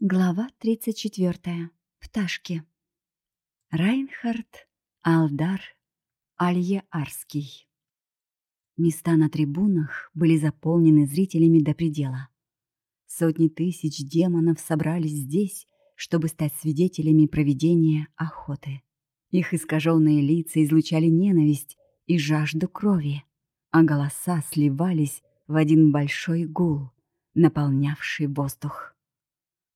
Глава 34. Пташки. Райнхард Алдар Алье-Арский. Места на трибунах были заполнены зрителями до предела. Сотни тысяч демонов собрались здесь, чтобы стать свидетелями проведения охоты. Их искаженные лица излучали ненависть и жажду крови, а голоса сливались в один большой гул, наполнявший воздух.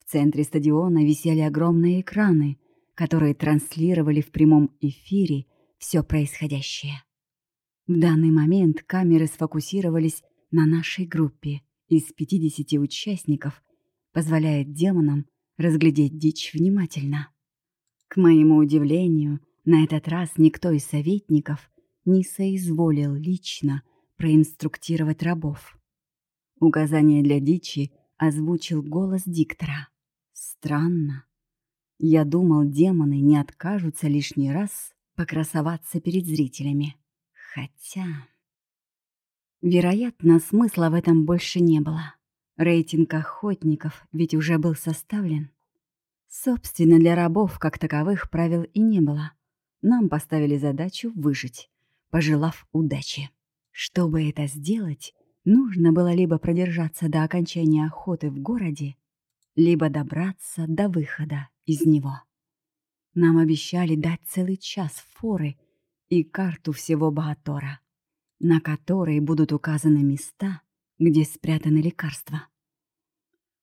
В центре стадиона висели огромные экраны, которые транслировали в прямом эфире все происходящее. В данный момент камеры сфокусировались на нашей группе из 50 участников, позволяя демонам разглядеть дичь внимательно. К моему удивлению, на этот раз никто из советников не соизволил лично проинструктировать рабов. Указания для дичи озвучил голос диктора. Странно. Я думал, демоны не откажутся лишний раз покрасоваться перед зрителями. Хотя... Вероятно, смысла в этом больше не было. Рейтинг охотников ведь уже был составлен. Собственно, для рабов как таковых правил и не было. Нам поставили задачу выжить, пожелав удачи. Чтобы это сделать, нужно было либо продержаться до окончания охоты в городе, либо добраться до выхода из него. Нам обещали дать целый час форы и карту всего Баатора, на которой будут указаны места, где спрятаны лекарства.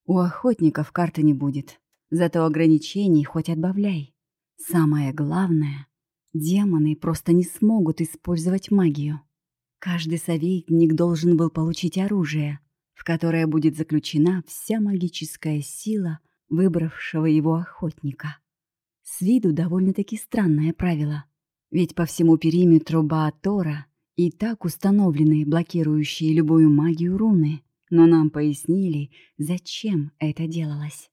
У охотников карты не будет, зато ограничений хоть отбавляй. Самое главное, демоны просто не смогут использовать магию. Каждый советник должен был получить оружие, в которое будет заключена вся магическая сила выбравшего его охотника. С виду довольно-таки странное правило, ведь по всему периметру Баатора и так установлены блокирующие любую магию руны, но нам пояснили, зачем это делалось.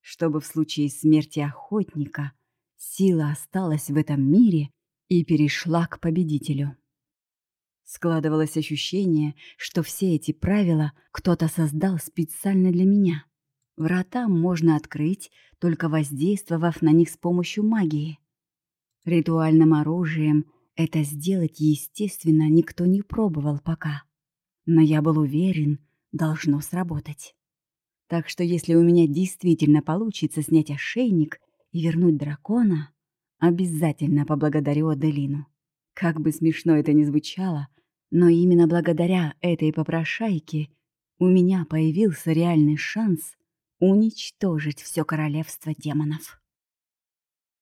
Чтобы в случае смерти охотника сила осталась в этом мире и перешла к победителю. Складывалось ощущение, что все эти правила кто-то создал специально для меня. Врата можно открыть, только воздействовав на них с помощью магии. Ритуальным оружием это сделать, естественно, никто не пробовал пока. Но я был уверен, должно сработать. Так что если у меня действительно получится снять ошейник и вернуть дракона, обязательно поблагодарю Аделину. Как бы смешно это ни звучало, но именно благодаря этой попрошайке у меня появился реальный шанс уничтожить все королевство демонов.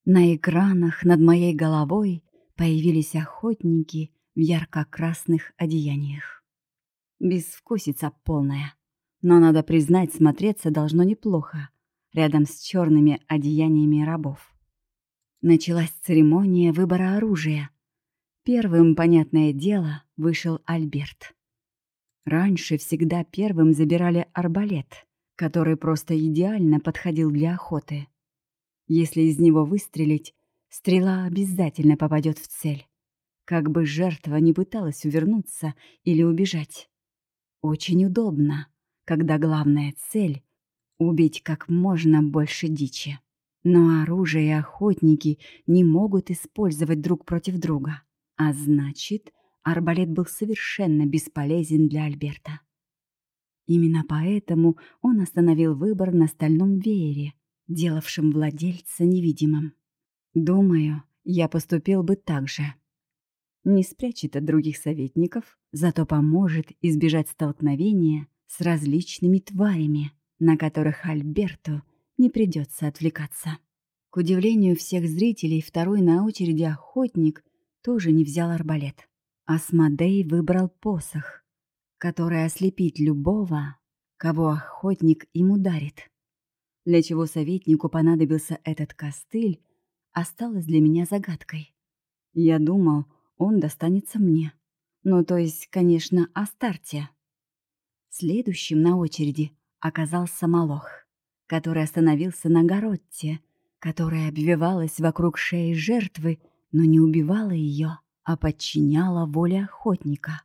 На экранах над моей головой появились охотники в ярко-красных одеяниях. Безвкусица полная, но, надо признать, смотреться должно неплохо рядом с черными одеяниями рабов. Началась церемония выбора оружия — Первым, понятное дело, вышел Альберт. Раньше всегда первым забирали арбалет, который просто идеально подходил для охоты. Если из него выстрелить, стрела обязательно попадет в цель, как бы жертва не пыталась увернуться или убежать. Очень удобно, когда главная цель — убить как можно больше дичи. Но оружие и охотники не могут использовать друг против друга. А значит, арбалет был совершенно бесполезен для Альберта. Именно поэтому он остановил выбор на стальном веере, делавшем владельца невидимым. Думаю, я поступил бы так же. Не спрячет от других советников, зато поможет избежать столкновения с различными тварями, на которых Альберту не придется отвлекаться. К удивлению всех зрителей, второй на очереди охотник тоже не взял арбалет. Асмодей выбрал посох, который ослепит любого, кого охотник им ударит. Для чего советнику понадобился этот костыль, осталось для меня загадкой. Я думал, он достанется мне. Ну, то есть, конечно, Астарте. Следующим на очереди оказался Малох, который остановился на Горотте, которая обвивалась вокруг шеи жертвы но не убивала ее, а подчиняла воле охотника.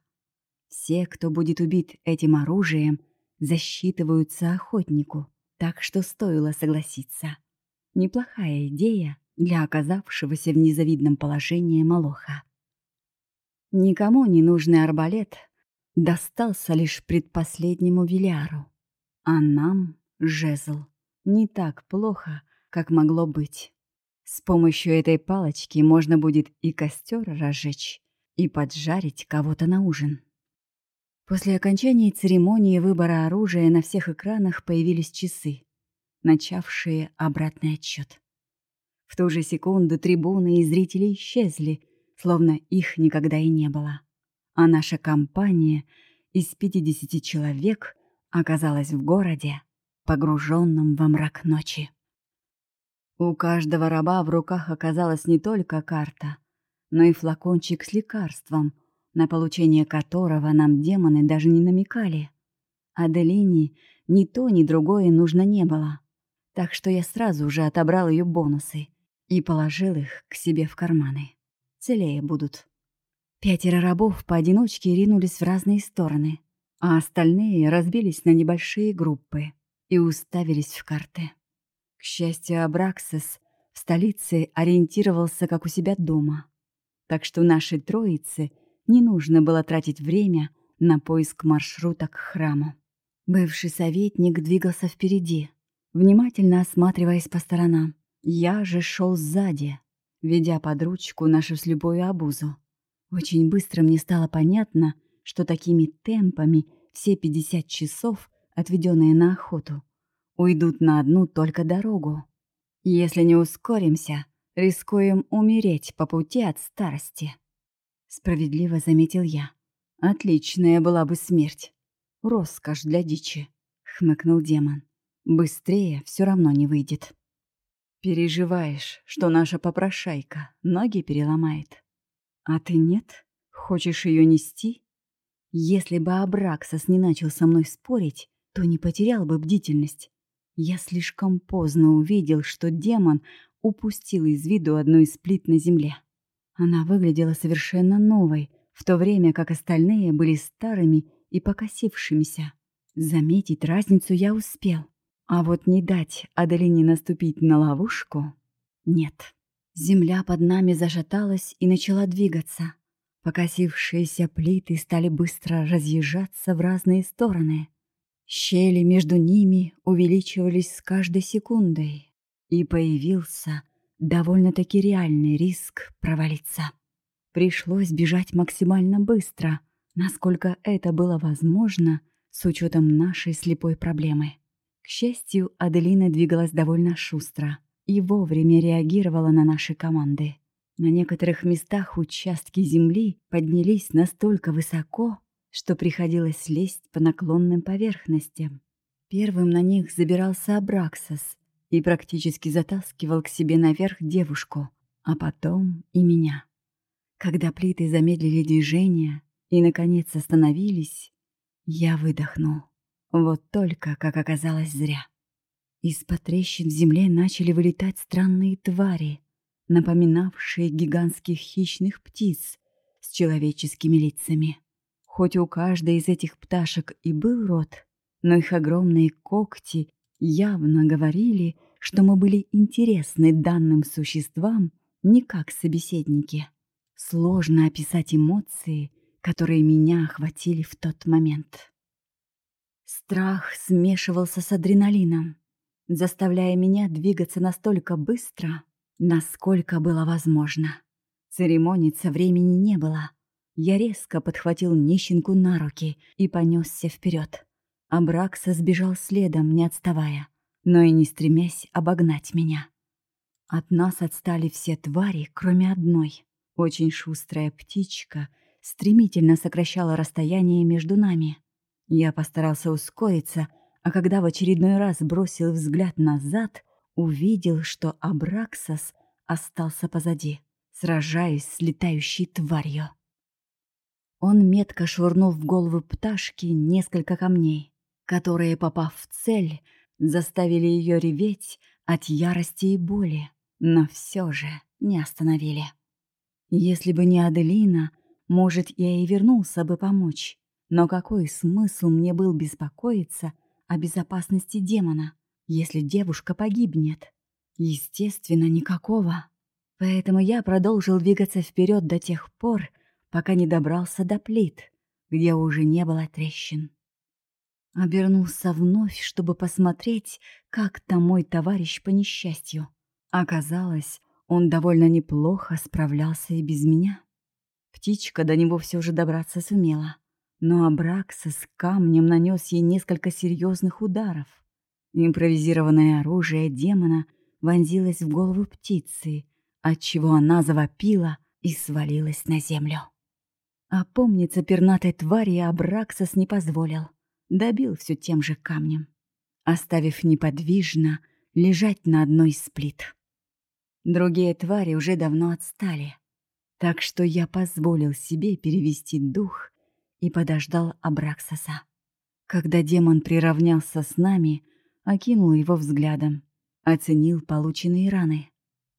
Все, кто будет убит этим оружием, засчитываются охотнику, Так что стоило согласиться. Неплохая идея для оказавшегося в незавидном положении Молоха. Никому не нужный арбалет достался лишь предпоследнему Виляру, а нам — жезл. Не так плохо, как могло быть. С помощью этой палочки можно будет и костер разжечь, и поджарить кого-то на ужин. После окончания церемонии выбора оружия на всех экранах появились часы, начавшие обратный отсчет. В ту же секунду трибуны и зрители исчезли, словно их никогда и не было. А наша компания из 50 человек оказалась в городе, погруженном во мрак ночи. У каждого раба в руках оказалась не только карта, но и флакончик с лекарством, на получение которого нам демоны даже не намекали. Аделине ни то, ни другое нужно не было, так что я сразу же отобрал ее бонусы и положил их к себе в карманы. Целее будут. Пятеро рабов поодиночке ринулись в разные стороны, а остальные разбились на небольшие группы и уставились в карты. К счастью, Абраксис в столице ориентировался как у себя дома, так что нашей троице не нужно было тратить время на поиск маршрута к храму. Бывший советник двигался впереди, внимательно осматриваясь по сторонам. Я же шел сзади, ведя под ручку нашу с любой обузу. Очень быстро мне стало понятно, что такими темпами все 50 часов, отведенные на охоту, уйдут на одну только дорогу. Если не ускоримся, рискуем умереть по пути от старости. Справедливо заметил я. Отличная была бы смерть. Роскошь для дичи, хмыкнул демон. Быстрее все равно не выйдет. Переживаешь, что наша попрошайка ноги переломает. А ты нет? Хочешь ее нести? Если бы Абраксас не начал со мной спорить, то не потерял бы бдительность. Я слишком поздно увидел, что демон упустил из виду одну из плит на земле. Она выглядела совершенно новой, в то время как остальные были старыми и покосившимися. Заметить разницу я успел. А вот не дать Аделине наступить на ловушку — нет. Земля под нами зашаталась и начала двигаться. Покосившиеся плиты стали быстро разъезжаться в разные стороны. Щели между ними увеличивались с каждой секундой, и появился довольно-таки реальный риск провалиться. Пришлось бежать максимально быстро, насколько это было возможно с учетом нашей слепой проблемы. К счастью, Аделина двигалась довольно шустро и вовремя реагировала на наши команды. На некоторых местах участки земли поднялись настолько высоко, что приходилось лезть по наклонным поверхностям. Первым на них забирался Абраксас, и практически затаскивал к себе наверх девушку, а потом и меня. Когда плиты замедлили движение и, наконец, остановились, я выдохнул. Вот только, как оказалось, зря. Из-под трещин в земле начали вылетать странные твари, напоминавшие гигантских хищных птиц с человеческими лицами. Хоть у каждой из этих пташек и был рот, но их огромные когти явно говорили, что мы были интересны данным существам не как собеседники. Сложно описать эмоции, которые меня охватили в тот момент. Страх смешивался с адреналином, заставляя меня двигаться настолько быстро, насколько было возможно. Церемониться времени не было. Я резко подхватил нищенку на руки и понесся вперед. Абракса сбежал следом, не отставая, но и не стремясь обогнать меня. От нас отстали все твари, кроме одной. Очень шустрая птичка стремительно сокращала расстояние между нами. Я постарался ускориться, а когда в очередной раз бросил взгляд назад, увидел, что Абраксас остался позади, сражаясь с летающей тварью. Он метко швырнул в голову пташки несколько камней которые, попав в цель, заставили ее реветь от ярости и боли, но все же не остановили. Если бы не Аделина, может, я и вернулся бы помочь, но какой смысл мне был беспокоиться о безопасности демона, если девушка погибнет? Естественно, никакого. Поэтому я продолжил двигаться вперед до тех пор, пока не добрался до плит, где уже не было трещин. Обернулся вновь, чтобы посмотреть, как там мой товарищ по несчастью. Оказалось, он довольно неплохо справлялся и без меня. Птичка до него все же добраться сумела, но Абракса с камнем нанес ей несколько серьезных ударов. Импровизированное оружие демона вонзилось в голову птицы, отчего она завопила и свалилась на землю. Опомниться пернатой твари Абраксас не позволил — добил все тем же камнем, оставив неподвижно лежать на одной из плит. Другие твари уже давно отстали, так что я позволил себе перевести дух и подождал Абраксаса. Когда демон приравнялся с нами, окинул его взглядом, оценил полученные раны.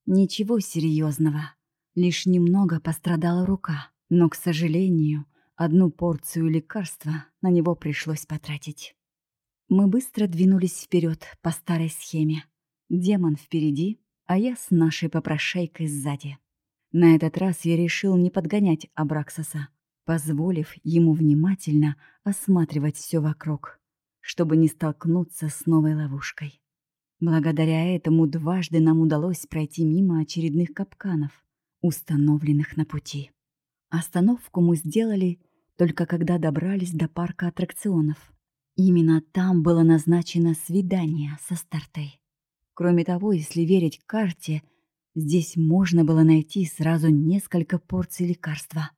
Ничего серьезного, лишь немного пострадала рука, но, к сожалению, Одну порцию лекарства на него пришлось потратить. Мы быстро двинулись вперед по старой схеме. Демон впереди, а я с нашей попрошайкой сзади. На этот раз я решил не подгонять Абраксаса, позволив ему внимательно осматривать все вокруг, чтобы не столкнуться с новой ловушкой. Благодаря этому дважды нам удалось пройти мимо очередных капканов, установленных на пути. Остановку мы сделали только когда добрались до парка аттракционов. Именно там было назначено свидание со стартой. Кроме того, если верить карте, здесь можно было найти сразу несколько порций лекарства.